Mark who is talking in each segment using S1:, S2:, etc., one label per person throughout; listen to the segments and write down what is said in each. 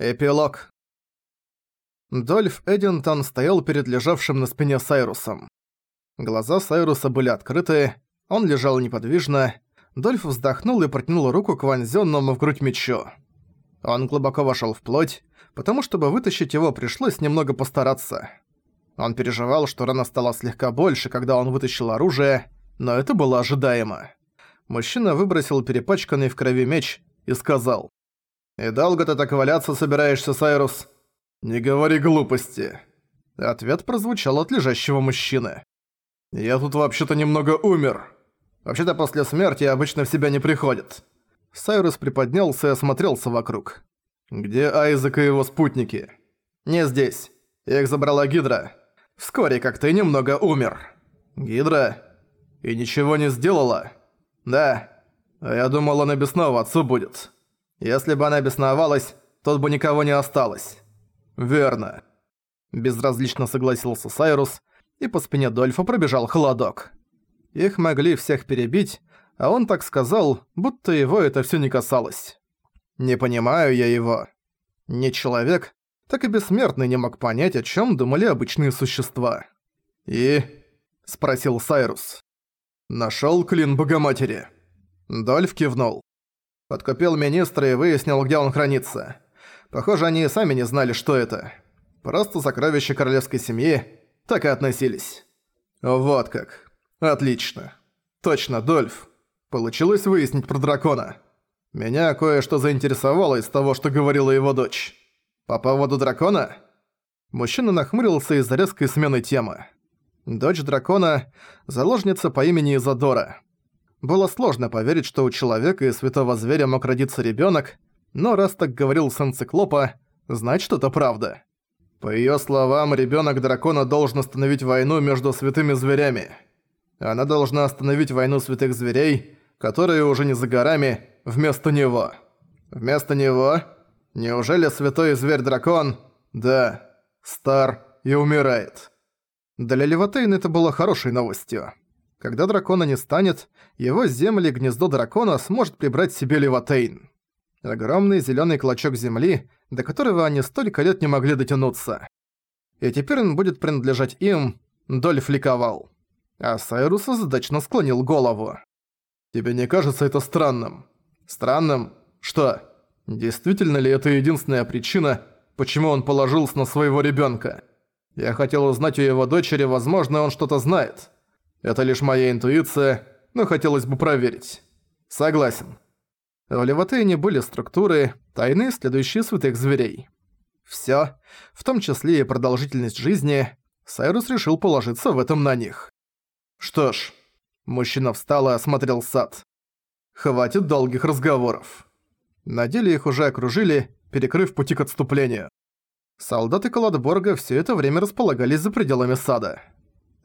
S1: Эпилог. Дольф Эдинтон стоял перед лежавшим на спине Сайрусом. Глаза Сайруса были открыты, он лежал неподвижно. Дольф вздохнул и протянул руку к вонзённому в грудь мечу. Он глубоко вошёл в плоть, потому чтобы вытащить его пришлось немного постараться. Он переживал, что рана стала слегка больше, когда он вытащил оружие, но это было ожидаемо. Мужчина выбросил перепачканный в крови меч и сказал «И долго ты так валяться собираешься, Сайрус?» «Не говори глупости». Ответ прозвучал от лежащего мужчины. «Я тут вообще-то немного умер. Вообще-то после смерти обычно в себя не приходит». Сайрус приподнялся и осмотрелся вокруг. «Где Айзек и его спутники?» «Не здесь. Их забрала Гидра. Вскоре, как ты, немного умер». «Гидра? И ничего не сделала?» «Да. А я думал, она бесноваться будет». Если бы она бесновалась, тут бы никого не осталось. Верно. Безразлично согласился Сайрус, и по спине Дольфа пробежал холодок. Их могли всех перебить, а он так сказал, будто его это всё не касалось. Не понимаю я его. Не человек, так и бессмертный не мог понять, о чём думали обычные существа. «И?» – спросил Сайрус. «Нашёл клин Богоматери?» Дольф кивнул. Подкупил министра и выяснил, где он хранится. Похоже, они и сами не знали, что это. Просто сокровища королевской семьи так и относились. Вот как. Отлично. Точно, Дольф. Получилось выяснить про дракона. Меня кое-что заинтересовало из того, что говорила его дочь. По поводу дракона? Мужчина нахмурился из-за резкой смены темы. Дочь дракона – заложница по имени Изадора. Было сложно поверить, что у человека и святого зверя мог родиться ребёнок, но раз так говорил сын циклопа, значит это правда. По её словам, ребёнок дракона должен остановить войну между святыми зверями. Она должна остановить войну святых зверей, которые уже не за горами, вместо него. Вместо него? Неужели святой зверь-дракон? Да, стар и умирает. Для Левотейн это было хорошей новостью. Когда дракона не станет, его земли гнездо дракона сможет прибрать себе Левотейн. Огромный зелёный клочок земли, до которого они столько лет не могли дотянуться. И теперь он будет принадлежать им, Дольф ликовал. А Сайрус задачно склонил голову. «Тебе не кажется это странным?» «Странным? Что? Действительно ли это единственная причина, почему он положился на своего ребёнка? Я хотел узнать у его дочери, возможно, он что-то знает». Это лишь моя интуиция, но хотелось бы проверить. Согласен. В Левотейне были структуры, тайны, следующие святых зверей. Всё, в том числе и продолжительность жизни, Сайрус решил положиться в этом на них. Что ж, мужчина встал и осмотрел сад. Хватит долгих разговоров. На деле их уже окружили, перекрыв пути к отступлению. Солдаты Каладборга всё это время располагались за пределами сада.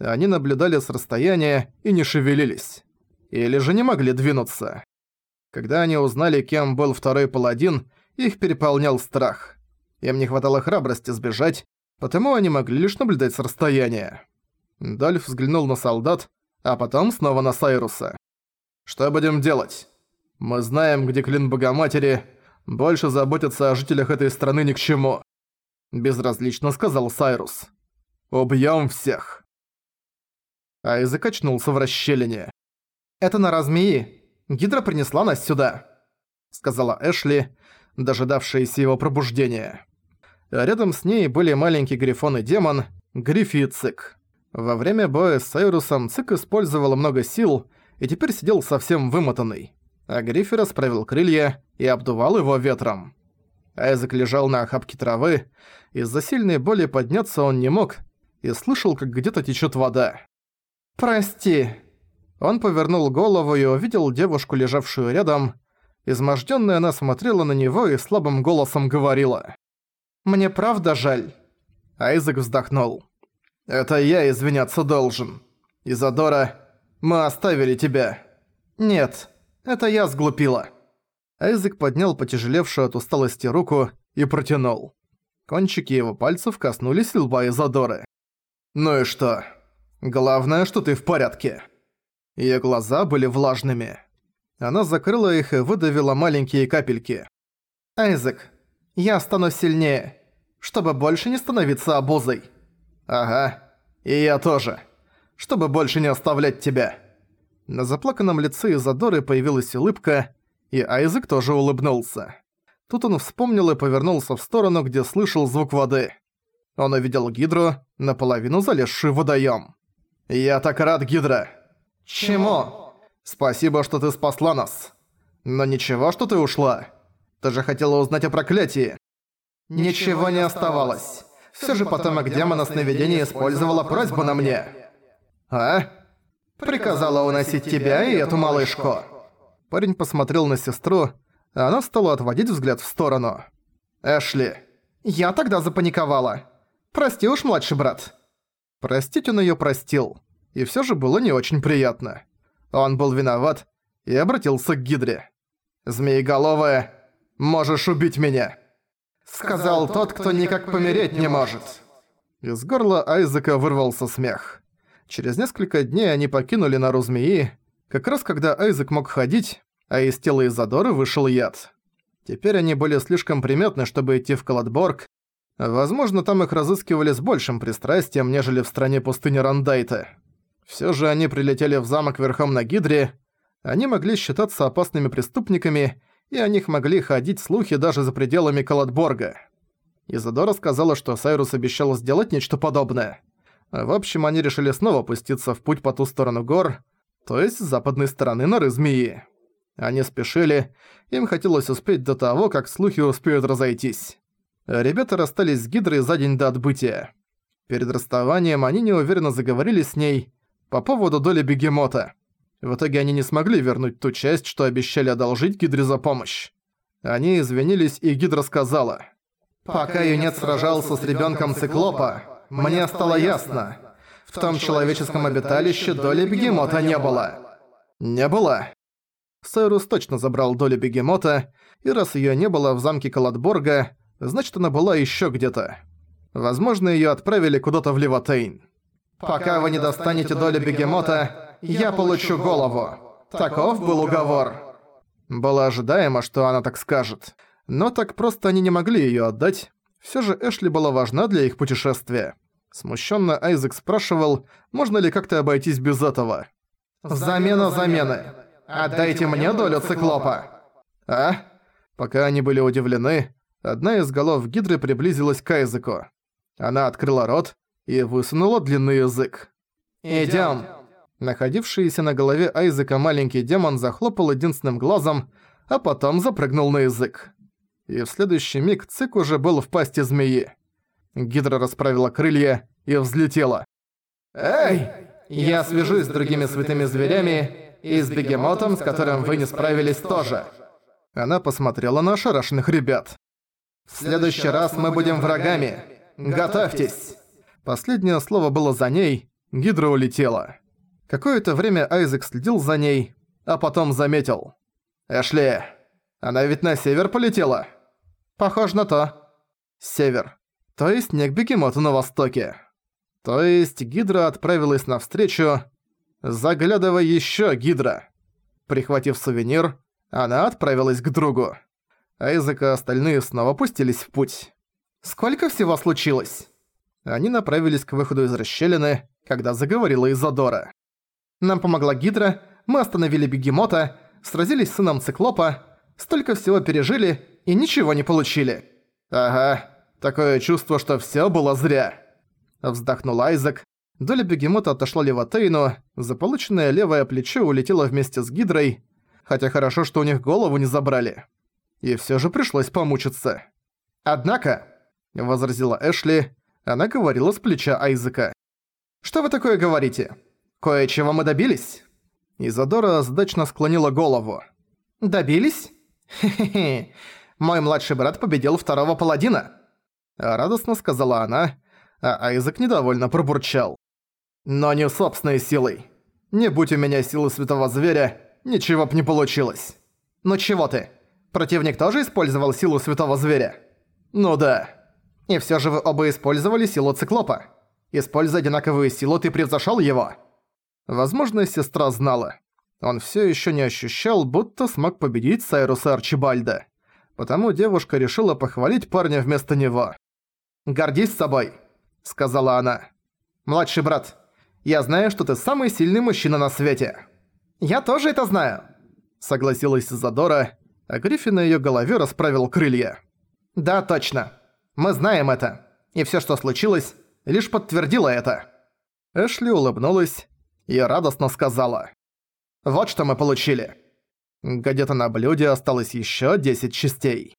S1: Они наблюдали с расстояния и не шевелились. Или же не могли двинуться. Когда они узнали, кем был второй паладин, их переполнял страх. Им не хватало храбрости сбежать, потому они могли лишь наблюдать с расстояния. Дольф взглянул на солдат, а потом снова на Сайруса. «Что будем делать? Мы знаем, где клин Богоматери. Больше заботиться о жителях этой страны ни к чему», – безразлично сказал Сайрус. «Убьём всех» а язык очнулся в расщелине. «Это нора змеи. Гидра принесла нас сюда», — сказала Эшли, дожидавшаяся его пробуждения. Рядом с ней были маленький грифон и демон, Гриффи и Цик. Во время боя с Сайрусом Цик использовал много сил и теперь сидел совсем вымотанный, а Гриффи расправил крылья и обдувал его ветром. Айзек лежал на охапке травы, из-за сильной боли подняться он не мог и слышал, как где-то течет вода. «Прости». Он повернул голову и увидел девушку, лежавшую рядом. Измождённая она смотрела на него и слабым голосом говорила. «Мне правда жаль». Айзек вздохнул. «Это я извиняться должен. Изадора, мы оставили тебя». «Нет, это я сглупила». Айзек поднял потяжелевшую от усталости руку и протянул. Кончики его пальцев коснулись лба Изадоры. «Ну и что?» Главное, что ты в порядке». Её глаза были влажными. Она закрыла их и выдавила маленькие капельки. «Айзек, Я стану сильнее, чтобы больше не становиться обузой. Ага, и я тоже. Чтобы больше не оставлять тебя. На заплаканном лице Изадоры появилась улыбка, и Айзек тоже улыбнулся. Тут он вспомнил и повернулся в сторону, где слышал звук воды. Он увидел Гидру, наполовину залезшую в водоём. «Я так рад, Гидра!» «Чему?» «Спасибо, что ты спасла нас. Но ничего, что ты ушла. Ты же хотела узнать о проклятии». «Ничего не оставалось. Всё же потомок демона сновидения использовала просьбу на мне». «А?» «Приказала уносить тебя и эту малышку». Парень посмотрел на сестру, а она стала отводить взгляд в сторону. «Эшли, я тогда запаниковала. Прости уж, младший брат». Простить он её простил, и всё же было не очень приятно. Он был виноват и обратился к Гидре. «Змееголовая, можешь убить меня!» Сказал тот, кто никак помереть не может. Из горла Айзека вырвался смех. Через несколько дней они покинули нору змеи, как раз когда Айзек мог ходить, а из тела Изадоры вышел яд. Теперь они были слишком приметны, чтобы идти в Каладборг, Возможно, там их разыскивали с большим пристрастием, нежели в стране пустыни Рандайта. Всё же они прилетели в замок верхом на Гидре, они могли считаться опасными преступниками, и о них могли ходить слухи даже за пределами Каладборга. Изадора сказала, что Сайрус обещал сделать нечто подобное. В общем, они решили снова пуститься в путь по ту сторону гор, то есть с западной стороны норы Змеи. Они спешили, им хотелось успеть до того, как слухи успеют разойтись. Ребята расстались с Гидрой за день до отбытия. Перед расставанием они неуверенно заговорили с ней по поводу доли бегемота. В итоге они не смогли вернуть ту часть, что обещали одолжить Гидре за помощь. Они извинились, и Гидра сказала. «Пока юнец сражался с ребенком Циклопа, мне стало ясно. В том человеческом обиталище доли бегемота не было». «Не было?» Сайрус точно забрал долю бегемота, и раз её не было в замке Каладборга, значит она была ещё где-то. Возможно, её отправили куда-то в Левотейн. «Пока вы не достанете долю бегемота, я получу голову». Таков был уговор. Было ожидаемо, что она так скажет. Но так просто они не могли её отдать. Всё же Эшли была важна для их путешествия. Смущенно Айзек спрашивал, можно ли как-то обойтись без этого. «Замена замены. Отдайте мне долю циклопа». «А?» Пока они были удивлены, Одна из голов Гидры приблизилась к Айзеку. Она открыла рот и высунула длинный язык. «Идём!» Находившийся на голове Айзека маленький демон захлопал единственным глазом, а потом запрыгнул на язык. И в следующий миг Цик уже был в пасти змеи. Гидра расправила крылья и взлетела. «Эй! Я свяжусь с другими святыми зверями и с бегемотом, с которым вы не справились тоже!» Она посмотрела на ошарашенных ребят. В следующий раз мы будем врагами. Готовьтесь!» Последнее слово было за ней, Гидра улетела. Какое-то время Айзек следил за ней, а потом заметил. «Эшли, она ведь на север полетела?» «Похоже на то». «Север. То есть не к бегемоту на востоке». То есть Гидра отправилась навстречу, заглядывая ещё Гидра. Прихватив сувенир, она отправилась к другу. Айзек и остальные снова пустились в путь. «Сколько всего случилось?» Они направились к выходу из расщелины, когда заговорила Изодора. «Нам помогла Гидра, мы остановили Бегемота, сразились с сыном Циклопа, столько всего пережили и ничего не получили». «Ага, такое чувство, что всё было зря». Вздохнул Айзек. Доля Бегемота отошла Левотейну, заполученное левое плечо улетело вместе с Гидрой, хотя хорошо, что у них голову не забрали и всё же пришлось помучиться. «Однако», — возразила Эшли, она говорила с плеча Айзека. «Что вы такое говорите? Кое-чего мы добились?» Изадора сдачно склонила голову. «Добились? Хе-хе-хе, мой младший брат победил второго паладина!» Радостно сказала она, а Айзек недовольно пробурчал. «Но не собственной силой. Не будь у меня силы святого зверя, ничего б не получилось. Ну чего ты? Противник тоже использовал силу святого зверя? Ну да. И всё же вы оба использовали силу циклопа. Используя одинаковую силу, ты превзошёл его. Возможно, сестра знала. Он всё ещё не ощущал, будто смог победить Сайруса Арчибальда. потому девушка решила похвалить парня вместо него. «Гордись собой», — сказала она. «Младший брат, я знаю, что ты самый сильный мужчина на свете». «Я тоже это знаю», — согласилась Задора, а Гриффин на её голове расправил крылья. «Да, точно. Мы знаем это. И всё, что случилось, лишь подтвердило это». Эшли улыбнулась и радостно сказала. «Вот что мы получили. Где-то на блюде осталось ещё 10 частей».